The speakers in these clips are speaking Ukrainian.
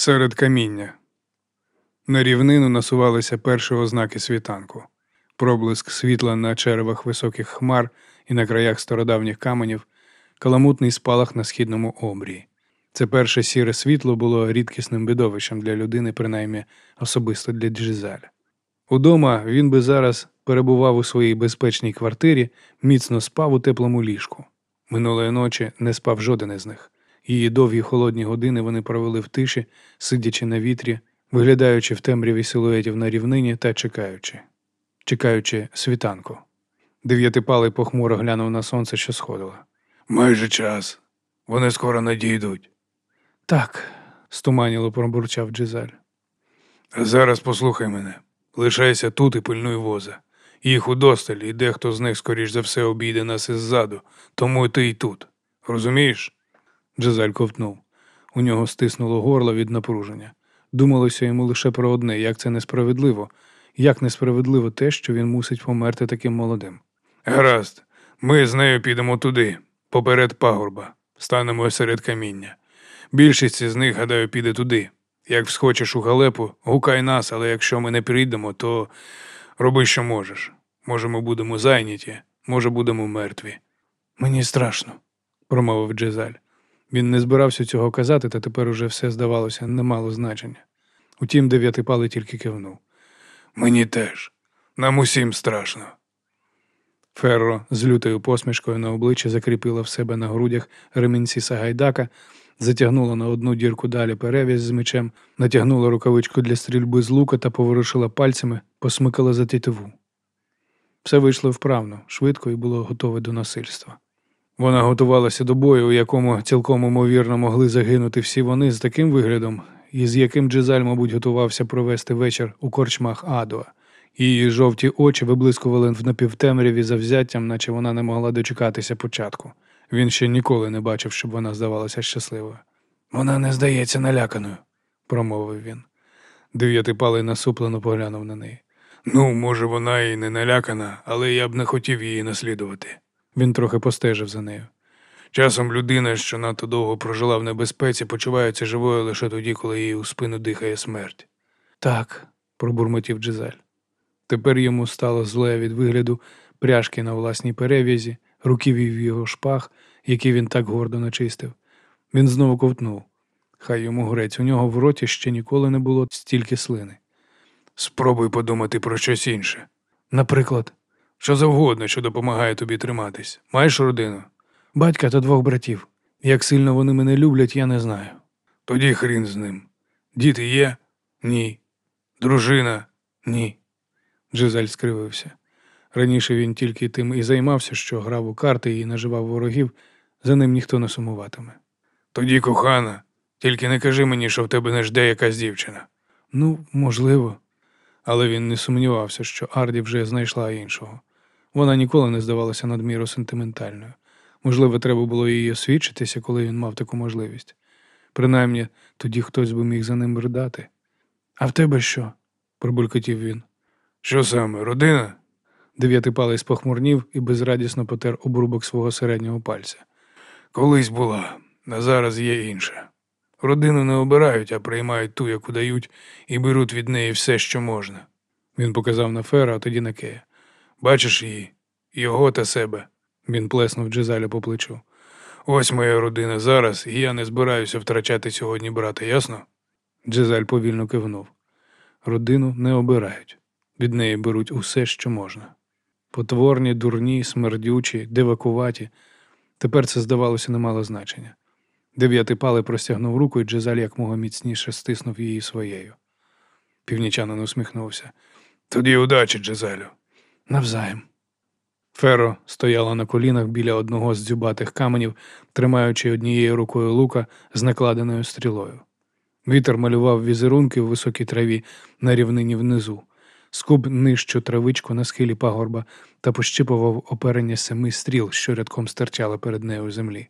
Серед каміння. На рівнину насувалися перші ознаки світанку. Проблиск світла на черевах високих хмар і на краях стародавніх каменів, каламутний спалах на східному обрії. Це перше сіре світло було рідкісним видовищем для людини, принаймні особисто для Джизаля. Удома він би зараз перебував у своїй безпечній квартирі, міцно спав у теплому ліжку. Минулої ночі не спав жоден із них. Її довгі холодні години вони провели в тиші, сидячи на вітрі, виглядаючи в темряві силуетів на рівнині та чекаючи, чекаючи світанку. Дев'ятипалий похмуро глянув на сонце, що сходило. Майже час. Вони скоро надійдуть. Так, стуманіло пробурчав Джизаль. Зараз послухай мене. Лишайся тут і пильнуй воза. Їх удосталь, і дехто з них, скоріш за все, обійде нас іззаду, тому ти й тут. Розумієш? Джизаль ковтнув. У нього стиснуло горло від напруження. Думалося йому лише про одне, як це несправедливо, як несправедливо те, що він мусить померти таким молодим. Гаразд, ми з нею підемо туди, поперед пагорба, станемо серед каміння. Більшість із них, гадаю, піде туди. Як всхочеш у галепу, гукай нас, але якщо ми не прийдемо, то роби, що можеш. Може, ми будемо зайняті, може, будемо мертві. Мені страшно, промовив Джезаль. Він не збирався цього казати, та тепер уже все здавалося не мало значення. Утім, дев'ятипалий тільки кивнув. Мені теж. Нам усім страшно. Ферро з лютою посмішкою на обличчі закріпила в себе на грудях ремінці Сагайдака, затягнула на одну дірку далі перев'язь з мечем, натягнула рукавичку для стрільби з лука та поворушила пальцями, посмикала за тітиву. Все вийшло вправно, швидко і було готове до насильства. Вона готувалася до бою, у якому цілком ймовірно могли загинути всі вони з таким виглядом, і з яким Джезаль, мабуть, готувався провести вечір у корчмах Адуа. Її жовті очі виблискували в напівтемряві завзяттям, наче вона не могла дочекатися початку. Він ще ніколи не бачив, щоб вона здавалася щасливою. Вона не здається наляканою, промовив він. Дев'ятипалий насуплено поглянув на неї. Ну, може, вона і не налякана, але я б не хотів її наслідувати. Він трохи постежив за нею. Часом людина, що надто довго прожила в небезпеці, почувається живою лише тоді, коли їй у спину дихає смерть. Так, пробурмотів Джизаль. Тепер йому стало зле від вигляду пряжки на власній перев'язі, руківів його шпаг, які він так гордо начистив. Він знову ковтнув. Хай йому грець, у нього в роті ще ніколи не було стільки слини. Спробуй подумати про щось інше. Наприклад, що завгодно, що допомагає тобі триматись. Маєш родину? Батька та двох братів. Як сильно вони мене люблять, я не знаю. Тоді хрін з ним. Діти є? Ні. Дружина? Ні. Джизаль скривився. Раніше він тільки тим і займався, що грав у карти і наживав ворогів, за ним ніхто не сумуватиме. Тоді, кохана, тільки не кажи мені, що в тебе не жде якась дівчина. Ну, можливо. Але він не сумнівався, що Арді вже знайшла іншого. Вона ніколи не здавалася надміру сентиментальною. Можливо, треба було їй освідчитися, коли він мав таку можливість. Принаймні, тоді хтось би міг за ним ридати. А в тебе що? пробулькотів він. Що саме, родина? Дев'ятипалий спохмурнів і безрадісно потер обрубок свого середнього пальця. Колись була, а зараз є інша. Родину не обирають, а приймають ту, яку дають, і беруть від неї все, що можна. Він показав на Фера, а тоді на Кея. Бачиш її, його та себе. Він плеснув Джезаля по плечу. Ось моя родина зараз, і я не збираюся втрачати сьогодні брата, ясно? Джезаль повільно кивнув. Родину не обирають. Від неї беруть усе, що можна. Потворні, дурні, смердючі, дивакуваті. Тепер це, здавалося, не мало значення. Дев'ятий палий простягнув руку, і Джезаль якмога міцніше стиснув її своєю. Північанин усміхнувся. Тоді удачі, Джезалю. Навзаєм. Феро стояла на колінах біля одного з дзюбатих каменів, тримаючи однією рукою лука з накладеною стрілою. Вітер малював візерунки в високій траві на рівнині внизу, скуб нижчу травичку на схилі пагорба та пощипував оперення семи стріл, що рядком стирчали перед нею у землі.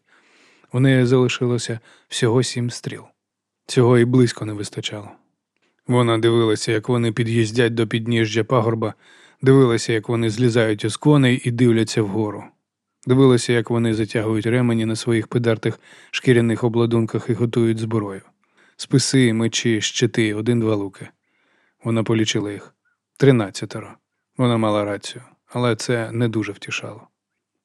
У неї залишилося всього сім стріл. Цього і близько не вистачало. Вона дивилася, як вони під'їздять до підніжжя пагорба, дивилася, як вони злізають із коней і дивляться вгору. Дивилася, як вони затягують ремені на своїх педартих шкіряних обладунках і готують зброю. списи, мечі, щити, один-два луки. Вона полічила їх. Тринадцятеро. Вона мала рацію, але це не дуже втішало.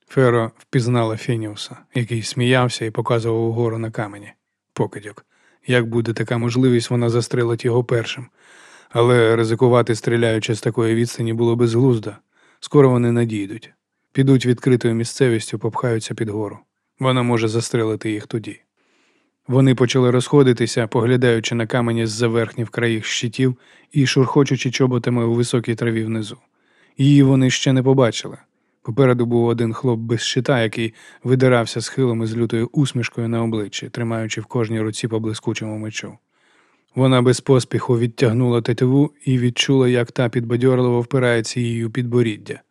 Феро впізнала Фініуса, який сміявся і показував угору на камені. Покидьок. Як буде така можливість, вона застрелить його першим. Але ризикувати, стріляючи з такої відстані, було безглуздо. Скоро вони надійдуть. Підуть відкритою місцевістю, попхаються під гору. Вона може застрелити їх тоді. Вони почали розходитися, поглядаючи на камені з-за верхніх країх щитів і шурхочучи чоботами у високій траві внизу. Її вони ще не побачили. Попереду був один хлоп без щита, який видирався схилом із лютою усмішкою на обличчі, тримаючи в кожній руці по блискучому мечу. Вона без поспіху відтягнула тетиву і відчула, як та підбадьорливо впирається її у підборіддя.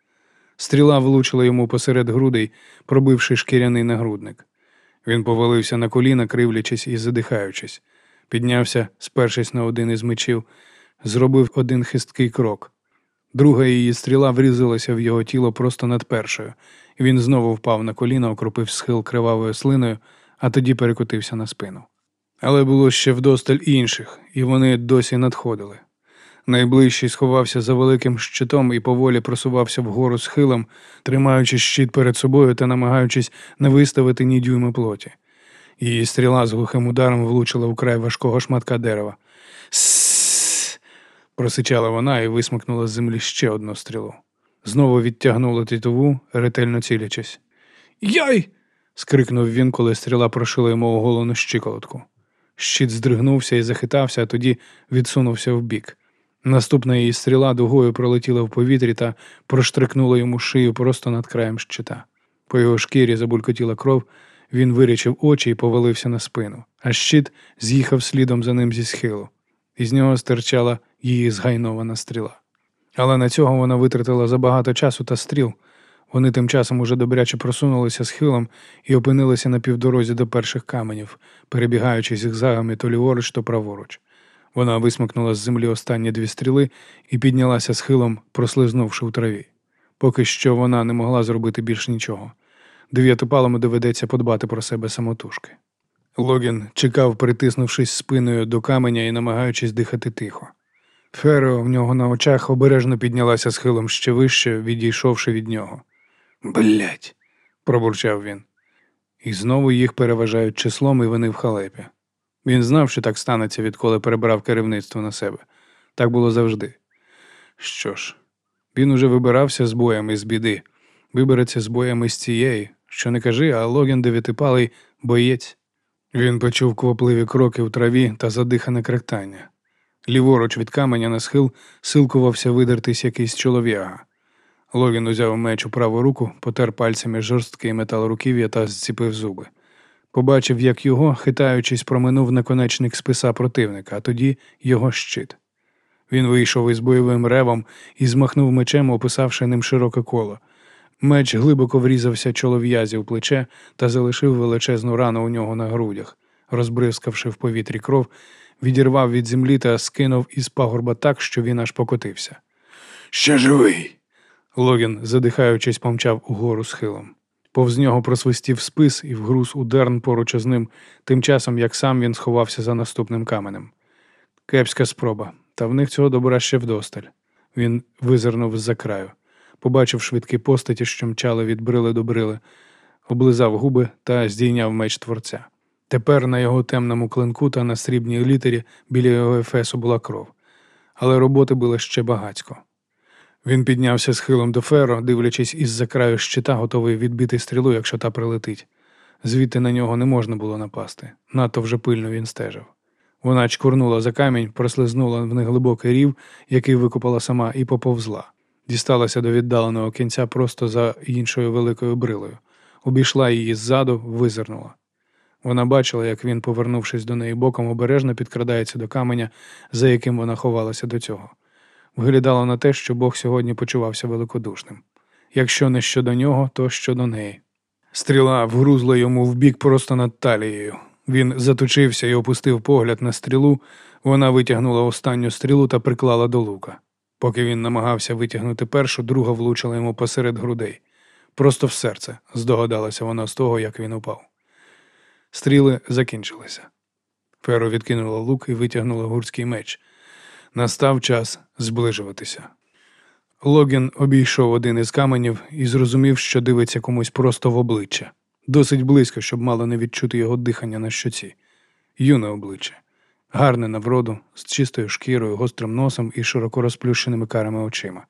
Стріла влучила йому посеред грудей, пробивши шкіряний нагрудник. Він повалився на коліна, кривлячись і задихаючись, піднявся, спершись на один із мечів, зробив один хисткий крок. Друга її стріла врізалася в його тіло просто над першою, він знову впав на коліна, окропив схил кривавою слиною, а тоді перекотився на спину. Але було ще вдосталь інших, і вони досі надходили. Найближчий сховався за великим щитом і поволі просувався вгору схилом, тримаючи щит перед собою та намагаючись не виставити ні дюйми плоті. Її стріла з глухим ударом влучила у край важкого шматка дерева. Сс. просичала вона і висмикнула з землі ще одну стрілу. Знову відтягнула тітову, ретельно цілячись. Яй. скрикнув він, коли стріла прошила йому оголену щиколотку. Щит здригнувся і захитався, а тоді відсунувся вбік. Наступна її стріла дугою пролетіла в повітрі та проштрикнула йому шию просто над краєм щита. По його шкірі забулькотіла кров, він вирячив очі і повалився на спину, а щит з'їхав слідом за ним зі схилу. Із нього стирчала її згайнована стріла. Але на цього вона витратила забагато часу та стріл. Вони тим часом уже добряче просунулися схилом і опинилися на півдорозі до перших каменів, перебігаючи зігзагами то ліворуч, то праворуч. Вона висмикнула з землі останні дві стріли і піднялася схилом, прослизнувши в траві. Поки що вона не могла зробити більш нічого. Дев'ятопалому доведеться подбати про себе самотужки. Логін чекав, притиснувшись спиною до каменя і намагаючись дихати тихо. Феро в нього на очах обережно піднялася схилом ще вище, відійшовши від нього. Блять. пробурчав він. І знову їх переважають числом, і вони в халепі. Він знав, що так станеться, відколи перебрав керівництво на себе. Так було завжди. Що ж, він уже вибирався з боєм із біди, вибереться з боєм із цієї, що не кажи, а Логін дев'ятипалий боєць. Він почув квапливі кроки в траві та задихане кректання. Ліворуч від каменя на схил силкувався видертись якийсь чолов'яга. Логін узяв меч у праву руку, потер пальцями жорсткий метал руків'я та зціпив зуби. Побачив, як його, хитаючись, проминув наконечник списа противника, а тоді його щит. Він вийшов із бойовим ревом і змахнув мечем, описавши ним широке коло. Меч глибоко врізався чолов'язі в плече та залишив величезну рану у нього на грудях, розбризкавши в повітрі кров, відірвав від землі та скинув із пагорба так, що він аж покотився. Ще живий. Логін, задихаючись, помчав угору схилом. Повз нього просвистів спис і вгруз у дерн поруч із ним, тим часом як сам він сховався за наступним каменем. Кепська спроба, та в них цього добра ще вдосталь. Він визирнув з-за краю, побачив швидкі постаті, що мчали від брили до брили, облизав губи та здійняв меч творця. Тепер на його темному клинку та на срібній літері біля його ефесу була кров, але роботи було ще багацько. Він піднявся схилом до феро, дивлячись із-за краю щита, готовий відбити стрілу, якщо та прилетить. Звідти на нього не можна було напасти. Надто вже пильно він стежив. Вона чкурнула за камінь, прослизнула в неглибокий рів, який викопала сама, і поповзла. Дісталася до віддаленого кінця просто за іншою великою брилою. Обійшла її ззаду, визирнула. Вона бачила, як він, повернувшись до неї боком, обережно підкрадається до каменя, за яким вона ховалася до цього виглядало на те, що Бог сьогодні почувався великодушним. Якщо не щодо нього, то щодо неї. Стріла вгрузла йому в бік просто над талією. Він заточився і опустив погляд на стрілу. Вона витягнула останню стрілу та приклала до лука. Поки він намагався витягнути першу, друга влучила йому посеред грудей. Просто в серце, здогадалася вона з того, як він упав. Стріли закінчилися. Феро відкинула лук і витягнула гурський меч. Настав час зближуватися. Логін обійшов один із каменів і зрозумів, що дивиться комусь просто в обличчя. Досить близько, щоб мало не відчути його дихання на щоці. Юне обличчя. Гарне на вроду, з чистою шкірою, гострим носом і широко розплющеними карими очима.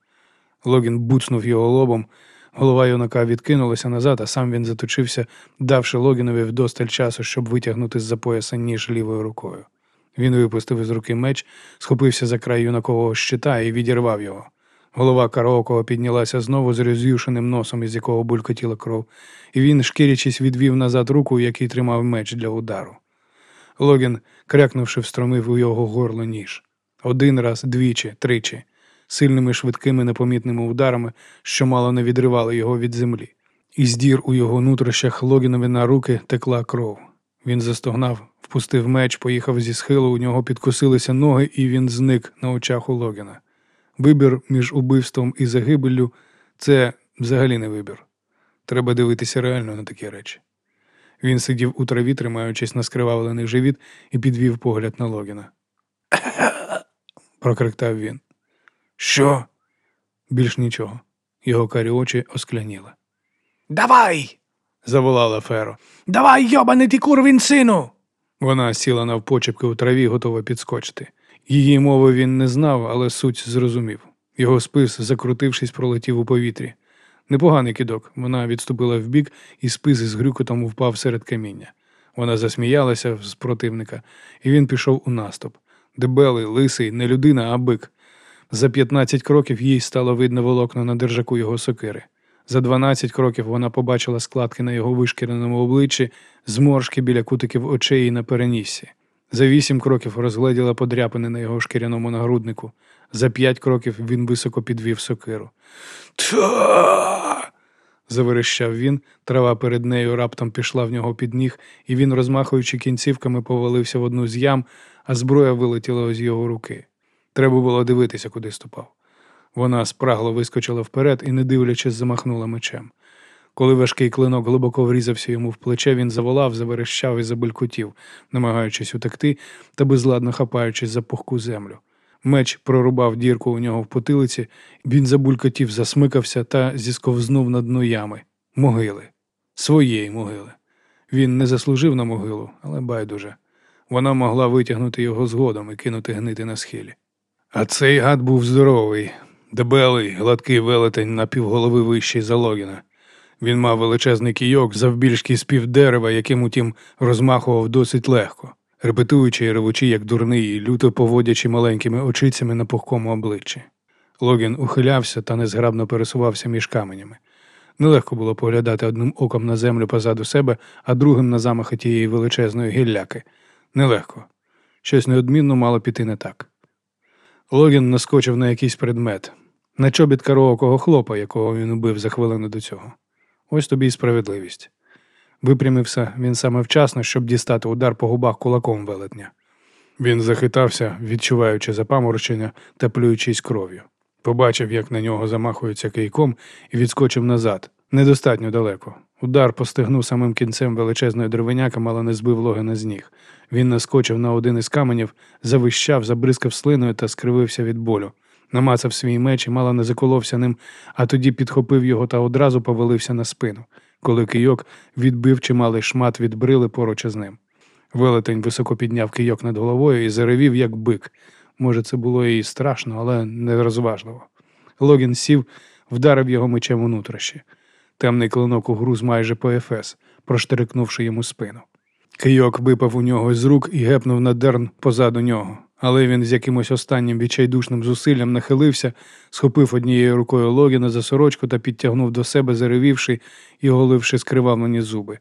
Логін буцнув його лобом, голова юнака відкинулася назад, а сам він заточився, давши Логінові вдосталь часу, щоб витягнути з-за пояса ніж лівою рукою. Він випустив із руки меч, схопився за край юнакового щита і відірвав його. Голова караокого піднялася знову з роз'юшеним носом, із якого булькотіла кров, і він, шкірячись, відвів назад руку, який тримав меч для удару. Логін, крякнувши, встромив у його горло ніж. Один раз, двічі, тричі, сильними швидкими непомітними ударами, що мало не відривали його від землі. Із дір у його нутрощах Логінові на руки текла кров. Він застогнав, впустив меч, поїхав зі схилу, у нього підкосилися ноги, і він зник на очах у Логіна. Вибір між убивством і загибеллю це взагалі не вибір. Треба дивитися реально на такі речі. Він сидів у траві, тримаючись на скривавлений живіт, і підвів погляд на Логіна. прокриктав він. Що? Більш нічого. Його карі очі оскляніли. Давай! Заволала Феро. Давай, йобаний ти курвін сину! Вона сіла навпочепки у траві, готова підскочити. Її мови він не знав, але суть зрозумів. Його спис, закрутившись, пролетів у повітрі. Непоганий кидок. Вона відступила вбік, і спис із грюкотом впав серед каміння. Вона засміялася з противника, і він пішов у наступ. Дебелий, лисий, не людина, а бик. За 15 кроків їй стало видно волокна на держаку його сокири. За 12 кроків вона побачила складки на його вишкіреному обличчі, зморшки біля кутиків очей і на переніссі. За вісім кроків розгледіла подряпини на його шкіряному нагруднику. За п'ять кроків він високо підвів сокиру. Та. заверещав він, трава перед нею раптом пішла в нього під ніг, і він, розмахуючи кінцівками, повалився в одну з ям, а зброя вилетіла з його руки. Треба було дивитися, куди ступав. Вона спрагло вискочила вперед і, не дивлячись, замахнула мечем. Коли важкий клинок глибоко врізався йому в плече, він заволав, заверещав і забулькотів, намагаючись утекти та безладно хапаючись за пухку землю. Меч прорубав дірку у нього в потилиці, він забулькотів, засмикався та зісковзнув на дно ями. Могили. Своєї могили. Він не заслужив на могилу, але байдуже. Вона могла витягнути його згодом і кинути гнити на схилі. А цей гад був здоровий, дебелий, гладкий велетень на півголови вищий за Логіна. Він мав величезний кійок завбільшки з півдерева, яким утім розмахував досить легко, репетуючи і ревучи, як дурний, і люто поводячи маленькими очицями на пухкому обличчі. Логін ухилявся та незграбно пересувався між каменями. Нелегко було поглядати одним оком на землю позаду себе, а другим на замахи тієї величезної гілляки. Нелегко. Щось неодмінно мало піти не так. Логін наскочив на якийсь предмет, на чобіт кароокого хлопа, якого він убив за хвилину до цього. Ось тобі й справедливість. Випрямився він саме вчасно, щоб дістати удар по губах кулаком велетня. Він захитався, відчуваючи запаморочення та плюючись кров'ю. Побачив, як на нього замахується кийком, і відскочив назад. Недостатньо далеко. Удар постигнув самим кінцем величезної дровиняка, мало не збив Логена з ніг. Він наскочив на один із каменів, завищав, забризкав слиною та скривився від болю. Намацав свій меч і мало не заколовся ним, а тоді підхопив його та одразу повалився на спину, коли кийок відбив чималий шмат від брили поруч із ним. Велетень високо підняв кийок над головою і заревів, як бик. Може, це було і страшно, але не розважливо. Логін сів, вдарив його мечем у нутрощі. Темний клинок угруз майже по ефес, проштрикнувши йому спину. Кийок випав у нього з рук і гепнув на дерн позаду нього, але він з якимось останнім відчайдушним зусиллям нахилився, схопив однією рукою Логіна за сорочку та підтягнув до себе, заревівши і оголивши скривавлені зуби.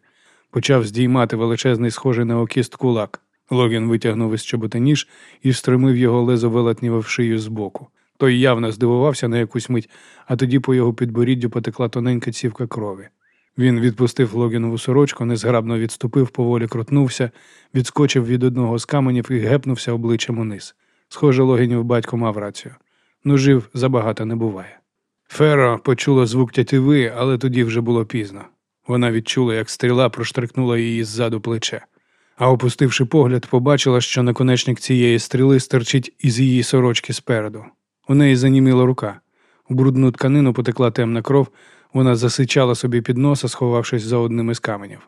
Почав здіймати величезний, схожий на окіст кулак. Логін витягнув із чобота ніж і встромив його лезо велетніве в шию збоку. Той явно здивувався на якусь мить, а тоді по його підборіддю потекла тоненька цівка крові. Він відпустив Логінову сорочку, незграбно відступив, поволі крутнувся, відскочив від одного з каменів і гепнувся обличчям униз. Схоже, Логінів батько мав рацію. Ножів забагато не буває. Феро почула звук тятиви, але тоді вже було пізно. Вона відчула, як стріла проштрикнула її ззаду плече. а опустивши погляд, побачила, що наконечник цієї стріли стирчить із її сорочки спереду. У неї заніміла рука. У брудну тканину потекла темна кров, вона засичала собі під носа, сховавшись за одним із каменів.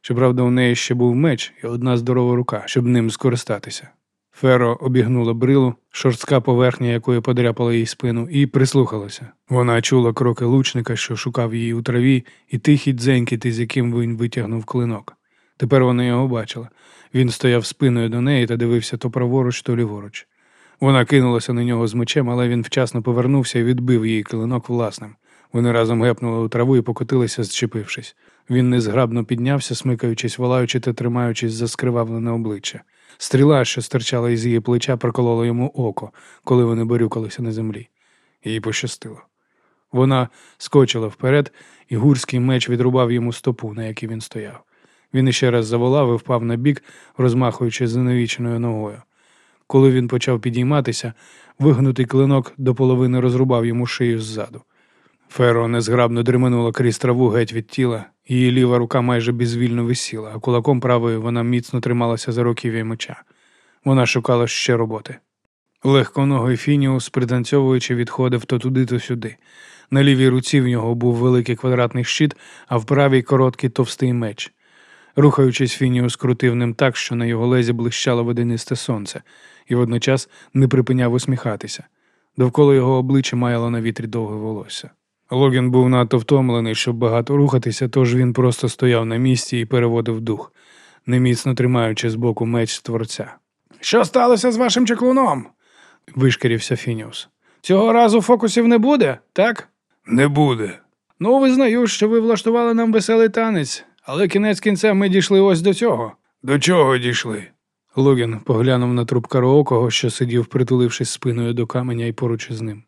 Щоправда, у неї ще був меч і одна здорова рука, щоб ним скористатися. Феро обігнула брилу, шорстка поверхня якої подряпала їй спину, і прислухалася. Вона чула кроки лучника, що шукав її у траві, і тихий дзенькіт, із яким він витягнув клинок. Тепер вона його бачила. Він стояв спиною до неї та дивився то праворуч, то ліворуч. Вона кинулася на нього з мечем, але він вчасно повернувся і відбив її клинок власним. Вони разом гепнули у траву і покотилися, зчепившись. Він незграбно піднявся, смикаючись, волаючи та тримаючись за скривавлене обличчя. Стріла, що стирчала із її плеча, проколола йому око, коли вони борюкалися на землі. Їй пощастило. Вона скочила вперед, і гурський меч відрубав йому стопу, на якій він стояв. Він іще раз заволав і впав на бік, розмахуючи занавіченою ногою. Коли він почав підійматися, вигнутий клинок до половини розрубав йому шию ззаду. Феро незграбно дременула крізь траву геть від тіла, її ліва рука майже безвільно висіла, а кулаком правою вона міцно трималася за руків'я меча. Вона шукала ще роботи. Легконогий Фініус, пританцьовуючи, відходив то туди, то сюди. На лівій руці в нього був великий квадратний щит, а в правій короткий товстий меч. Рухаючись, Фініус крутив ним так, що на його лезі блищало водянисте сонце, і водночас не припиняв усміхатися. Довкола його обличчя маяло на вітрі довге волосся. Логін був надто втомлений, щоб багато рухатися, тож він просто стояв на місці і переводив дух, неміцно тримаючи збоку меч творця. Що сталося з вашим чеклуном? вишкірився Фініус. Цього разу фокусів не буде, так? Не буде. Ну, визнаю, що ви влаштували нам веселий танець, але кінець кінцем ми дійшли ось до цього. До чого дійшли? Логін поглянув на труп караокого, що сидів, притулившись спиною до каменя і поруч із ним.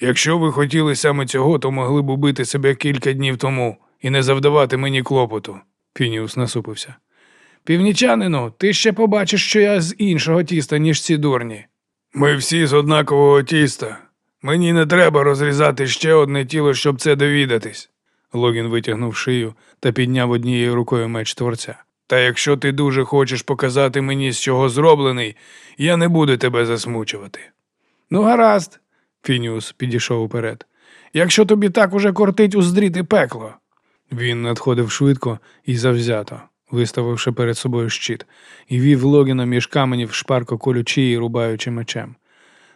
Якщо ви хотіли саме цього, то могли б убити себе кілька днів тому і не завдавати мені клопоту. Фініус насупився. Північанину, ти ще побачиш, що я з іншого тіста, ніж ці дурні. Ми всі з однакового тіста. Мені не треба розрізати ще одне тіло, щоб це довідатись. Логін витягнув шию та підняв однією рукою меч творця. Та якщо ти дуже хочеш показати мені, з чого зроблений, я не буду тебе засмучувати. Ну, гаразд, Фініус підійшов уперед. Якщо тобі так уже кортить уздріти пекло. Він надходив швидко і завзято, виставивши перед собою щит, і вів Логіна між каменів, шпарко колючи і рубаючи мечем.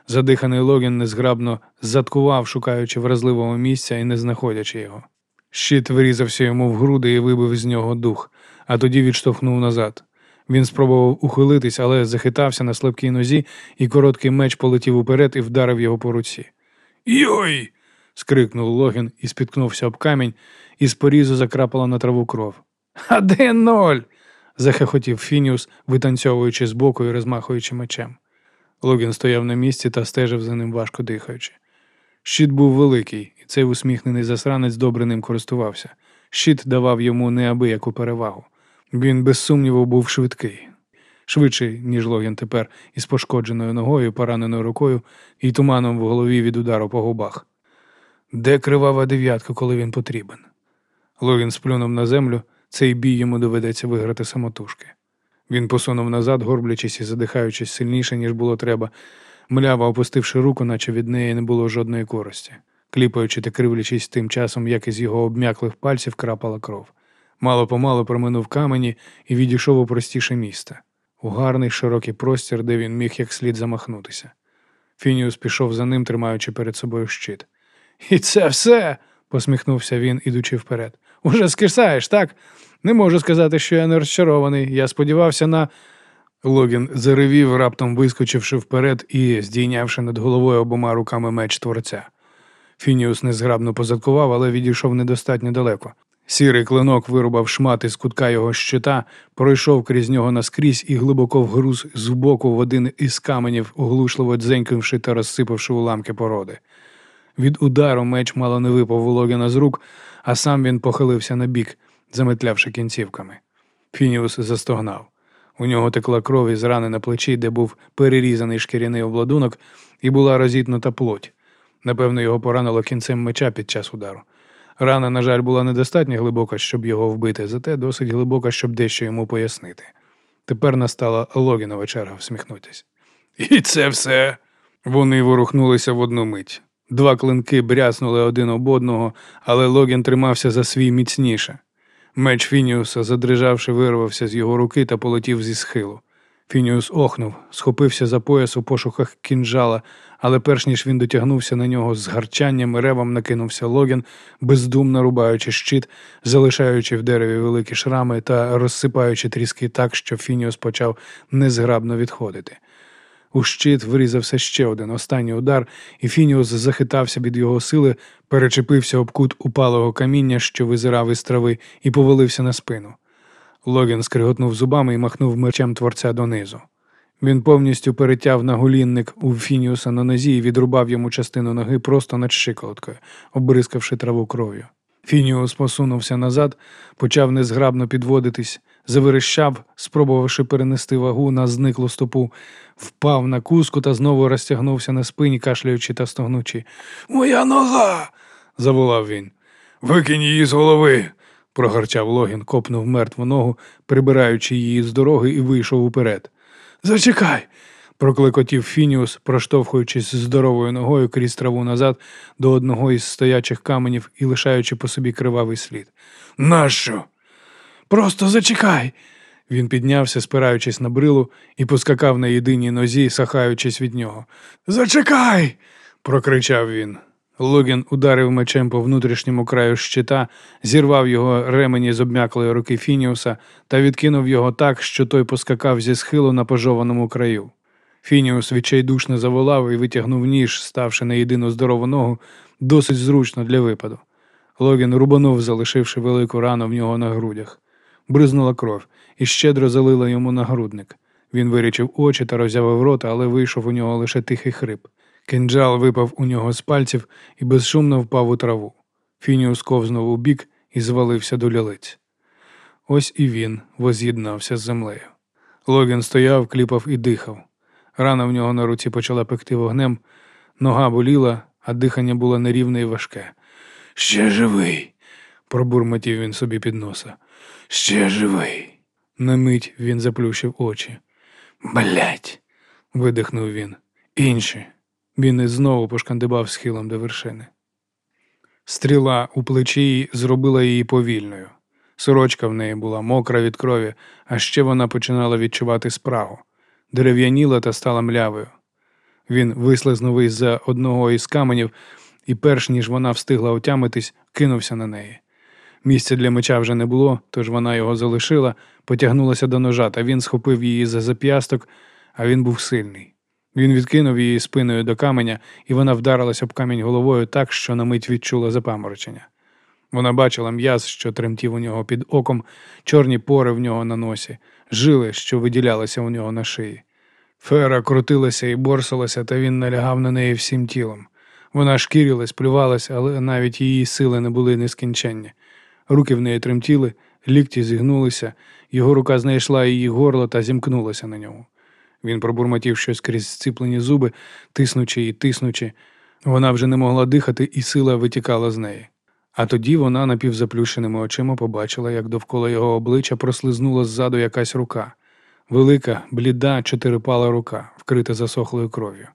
Задиханий Логін незграбно заткував, шукаючи вразливого місця і не знаходячи його. Щит вирізався йому в груди і вибив з нього дух, а тоді відштовхнув назад. Він спробував ухилитись, але захитався на слабкій нозі, і короткий меч полетів уперед і вдарив його по руці. Йой. скрикнув Логін і спіткнувся об камінь, і з порізу закрапала на траву кров. А де ноль? захихотів Фініус, витанцьовуючи збоку і розмахуючи мечем. Логін стояв на місці та стежив за ним, важко дихаючи. Щит був великий, і цей усміхнений засранець добре ним користувався. Щит давав йому неабияку перевагу. Він без сумніву був швидкий, швидший, ніж Логін тепер, із пошкодженою ногою, пораненою рукою і туманом в голові від удару по губах. Де кривава дев'ятка, коли він потрібен? Логін сплюнув на землю, цей бій йому доведеться виграти самотужки. Він посунув назад, горблячись і задихаючись сильніше, ніж було треба, мляво опустивши руку, наче від неї не було жодної користі, кліпаючи та кривлячись тим часом, як із його обм'яклих пальців крапала кров. Мало помалу проминув камені і відійшов у простіше місце, у гарний широкий простір, де він міг як слід замахнутися. Фініус пішов за ним, тримаючи перед собою щит. І це все, посміхнувся він, ідучи вперед. Уже скисаєш, так? Не можу сказати, що я не розчарований. Я сподівався на. Логін заревів, раптом вискочивши вперед і здійнявши над головою обома руками меч творця. Фініус незграбно позадкував, але відійшов недостатньо далеко. Сірий клинок вирубав шмат із кутка його щита, пройшов крізь нього наскрізь і глибоко вгруз з боку в один із каменів, оглушливо дзенькнувши та розсипавши уламки породи. Від удару меч мало не випав у Логіна з рук, а сам він похилився на бік, заметлявши кінцівками. Фініус застогнав. У нього текла кров із рани на плечі, де був перерізаний шкіряний обладунок, і була розітнута плоть. Напевно, його поранило кінцем меча під час удару. Рана, на жаль, була недостатньо глибока, щоб його вбити, зате досить глибока, щоб дещо йому пояснити. Тепер настала Логінова черга всміхнутись. І це все. Вони ворухнулися в одну мить. Два клинки бряснули один об одного, але Логін тримався за свій міцніше. Меч Фініуса, задрижавши, вирвався з його руки та полетів зі схилу. Фініус охнув, схопився за пояс у пошуках кінжала, але перш ніж він дотягнувся на нього з гарчанням і ревом накинувся Логін, бездумно рубаючи щит, залишаючи в дереві великі шрами та розсипаючи тріски так, що Фініус почав незграбно відходити. У щит врізався ще один останній удар, і Фініус захитався від його сили, перечепився об кут упалого каміння, що визирав із трави, і повалився на спину. Логін скриготнув зубами і махнув мечем творця донизу. Він повністю перетяв нагулінник у Фініуса на нозі і відрубав йому частину ноги просто над щиколоткою, обрискавши траву кров'ю. Фініус посунувся назад, почав незграбно підводитись, заверещав, спробувавши перенести вагу на зниклу стопу, впав на куску та знову розтягнувся на спині, кашляючи та стогнучи. Моя нога. заволав він. Викинь її з голови. Прогарчав Логін, копнув мертву ногу, прибираючи її з дороги, і вийшов уперед. Зачекай. проклекотів Фініус, проштовхуючись здоровою ногою крізь траву назад до одного із стоячих каменів і лишаючи по собі кривавий слід. Нащо? Просто зачекай. Він піднявся, спираючись на брилу, і поскакав на єдиній нозі, сахаючись від нього. Зачекай. прокричав він. Логін ударив мечем по внутрішньому краю щита, зірвав його ремені з обмяклої руки Фініуса та відкинув його так, що той поскакав зі схилу на пожованому краю. Фініус відчайдушно заволав і витягнув ніж, ставши на єдину здорову ногу, досить зручно для випаду. Логін рубанув, залишивши велику рану в нього на грудях. Бризнула кров і щедро залила йому нагрудник. Він вирічив очі та роззявив рота, але вийшов у нього лише тихий хрип. Кинджал випав у нього з пальців і безшумно впав у траву. Фініус ковзнув у бік і звалився до лілиць. Ось і він воз'єднався з землею. Логін стояв, кліпав і дихав. Рана в нього на руці почала пекти вогнем, нога боліла, а дихання було нерівне і важке. Ще живий, пробурмотів він собі під носа. Ще живий. На мить він заплющив очі. Блять. видихнув він. Інші. Він і знову пошкандибав схилом до вершини. Стріла у плечі зробила її повільною. Сорочка в неї була мокра від крові, а ще вона починала відчувати спрагу, дерев'яніла та стала млявою. Він вислизнув із за одного із каменів і, перш ніж вона встигла отямитись, кинувся на неї. Місця для меча вже не було, тож вона його залишила, потягнулася до ножа, та він схопив її за зап'ясток, а він був сильний. Він відкинув її спиною до каменя, і вона вдарилась об камінь головою так, що на мить відчула запаморочення. Вона бачила м'яз, що тремтів у нього під оком, чорні пори в нього на носі, жили, що виділялися у нього на шиї. Фера крутилася і борсалася, та він налягав на неї всім тілом. Вона шкірилась, плювалась, але навіть її сили не були нескінченні. Руки в неї тремтіли, лікті зігнулися, його рука знайшла її горло та зімкнулася на ньому. Він пробурмотів щось крізь зціплені зуби, тиснучи і тиснучи. Вона вже не могла дихати, і сила витікала з неї. А тоді вона напівзаплющеними очима побачила, як довкола його обличчя прослизнула ззаду якась рука. Велика, бліда, чотирипала рука, вкрита засохлою кров'ю.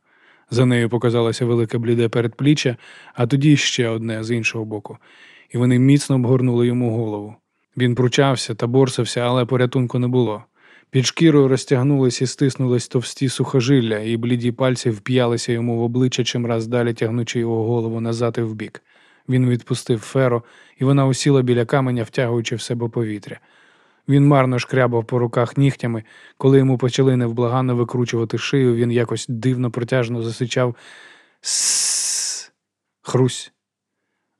За нею показалося велике бліде передпліччя, а тоді ще одне з іншого боку, і вони міцно обгорнули йому голову. Він пручався та борсався, але порятунку не було. Під шкірою розтягнулись і стиснулись товсті сухожилля, і бліді пальці вп'ялися йому в обличчя, чим раз далі тягнучи його голову назад і вбік. Він відпустив феро, і вона усіла біля каменя, втягуючи в себе повітря. Він марно шкрябав по руках нігтями. Коли йому почали невблаганно викручувати шию, він якось дивно протяжно засичав «Сссс». Хрусь.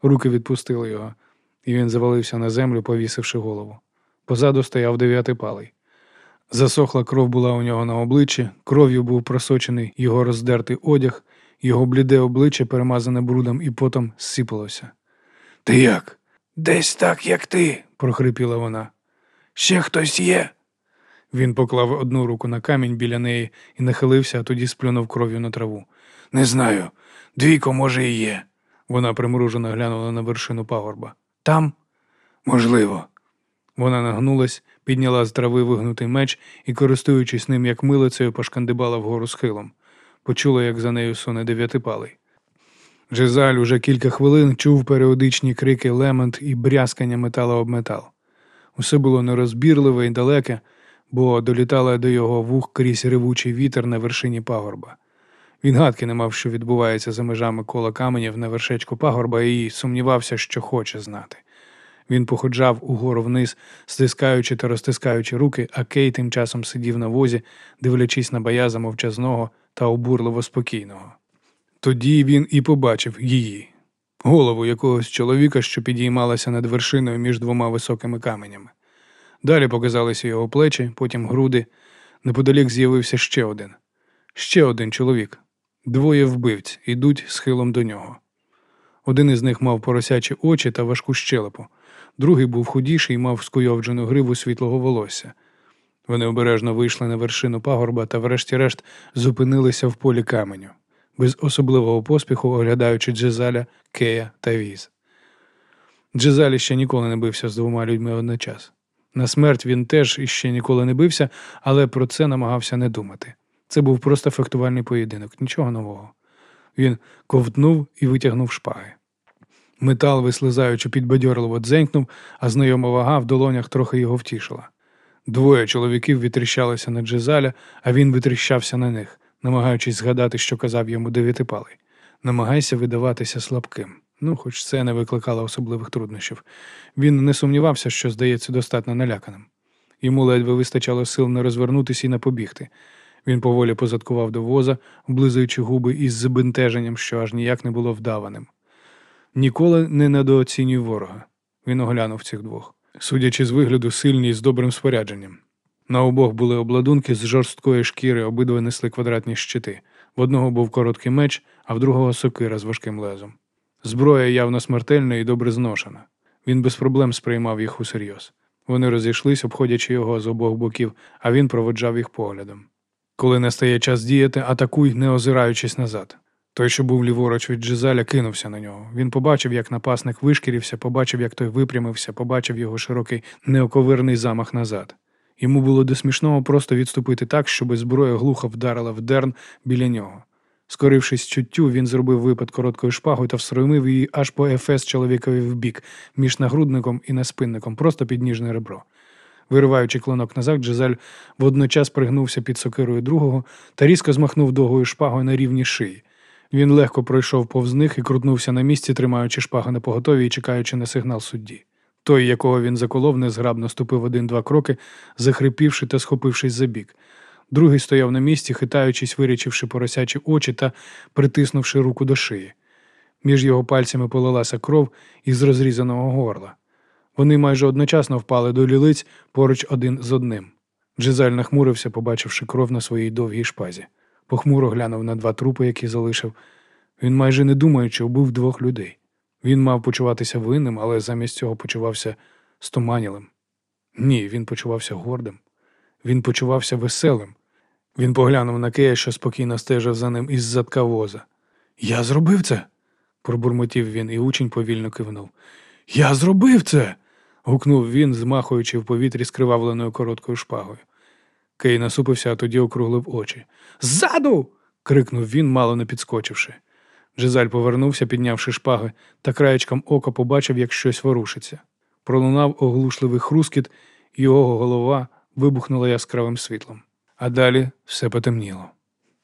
Руки відпустили його, і він завалився на землю, повісивши голову. Позаду стояв дев'ятипалий. Засохла кров була у нього на обличчі, кров'ю був просочений його роздертий одяг, його бліде обличчя, перемазане брудом і потом зсипалося. Ти як? Десь так, як ти, прохрипіла вона. Ще хтось є. Він поклав одну руку на камінь біля неї і нахилився, а тоді сплюнув кров'ю на траву. Не знаю. Двійко, може, і є. Вона примружено глянула на вершину пагорба. Там? Можливо. Вона нагнулась, підняла з трави вигнутий меч і, користуючись ним як милицею, пошкандибала вгору схилом. Почула, як за нею суне дев'ятипалий. Джезаль уже кілька хвилин чув періодичні крики лемент і брязкання метала об метал. Усе було нерозбірливе і далеке, бо долітала до його вух крізь ревучий вітер на вершині пагорба. Він гадки не мав, що відбувається за межами кола каменів на вершечку пагорба, і сумнівався, що хоче знати. Він походжав угору вниз, стискаючи та розтискаючи руки, а Кей тим часом сидів на возі, дивлячись на бояза мовчазного та обурливо спокійного. Тоді він і побачив її, голову якогось чоловіка, що підіймалася над вершиною між двома високими каменями. Далі показалися його плечі, потім груди. Неподалік з'явився ще один. Ще один чоловік. Двоє вбивць ідуть схилом до нього. Один із них мав поросячі очі та важку щелепу, другий був худіший і мав скуйовджену гриву світлого волосся. Вони обережно вийшли на вершину пагорба та, врешті-решт, зупинилися в полі каменю, без особливого поспіху оглядаючи Джезаля, Кея та Віз. Джезаль ще ніколи не бився з двома людьми одночас. На смерть він теж іще ніколи не бився, але про це намагався не думати. Це був просто фехтувальний поєдинок, нічого нового. Він ковтнув і витягнув шпаги. Метал, вислизаючи підбадьорливо, дзенькнув, а знайома вага в долонях трохи його втішила. Двоє чоловіків витріщалися на Джезаля, а він витріщався на них, намагаючись згадати, що казав йому дев'ятипалий. Намагайся видаватися слабким. Ну, хоч це не викликало особливих труднощів. Він не сумнівався, що здається достатньо наляканим. Йому ледве вистачало сил не розвернутися і не побігти. Він поволі позадкував до воза, облизуючи губи із збентеженням, що аж ніяк не було вдаваним. Ніколи не недооцінюй ворога. Він оглянув цих двох, судячи з вигляду, сильні і з добрим спорядженням. На обох були обладунки з жорсткої шкіри, обидва несли квадратні щити. В одного був короткий меч, а в другого сокира з важким лезом. Зброя явно смертельна і добре зношена. Він без проблем сприймав їх усерйоз. Вони розійшлись, обходячи його з обох боків, а він проводжав їх поглядом. Коли настає час діяти, атакуй, не озираючись назад. Той, що був ліворуч від Джизаля, кинувся на нього. Він побачив, як напасник вишкірився, побачив, як той випрямився, побачив його широкий неоковирний замах назад. Йому було до смішного просто відступити так, щоби зброя глухо вдарила в дерн біля нього. Скорившись чуттю, він зробив випад короткою шпагою та всромив її аж по ефес чоловікові в бік, між нагрудником і наспинником, просто під ніжне ребро. Вириваючи клинок назад, Джезаль водночас пригнувся під сокирою другого та різко змахнув довгою шпагою на рівні шиї. Він легко пройшов повз них і крутнувся на місці, тримаючи шпагу на поготові і чекаючи на сигнал судді. Той, якого він заколов, незграбно ступив один-два кроки, захрипівши та схопившись за бік. Другий стояв на місці, хитаючись, вирічивши поросячі очі та притиснувши руку до шиї. Між його пальцями полилася кров із розрізаного горла. Вони майже одночасно впали до лілиць поруч один з одним. Джезаль нахмурився, побачивши кров на своїй довгій шпазі. Похмуро глянув на два трупи, які залишив. Він майже не думаючи, убив двох людей. Він мав почуватися винним, але замість цього почувався стоманілим. Ні, він почувався гордим. Він почувався веселим. Він поглянув на Кея, що спокійно стежив за ним із задка воза. Я зробив це. пробурмотів він, і учень повільно кивнув. Я зробив це. гукнув він, змахуючи в повітрі скривавленою короткою шпагою. Кей насупився, а тоді округлив очі. Ззаду. крикнув він, мало не підскочивши. Джезаль повернувся, піднявши шпаги, та краєчком ока побачив, як щось ворушиться. Пролунав оглушливий хрускіт, його голова вибухнула яскравим світлом. А далі все потемніло.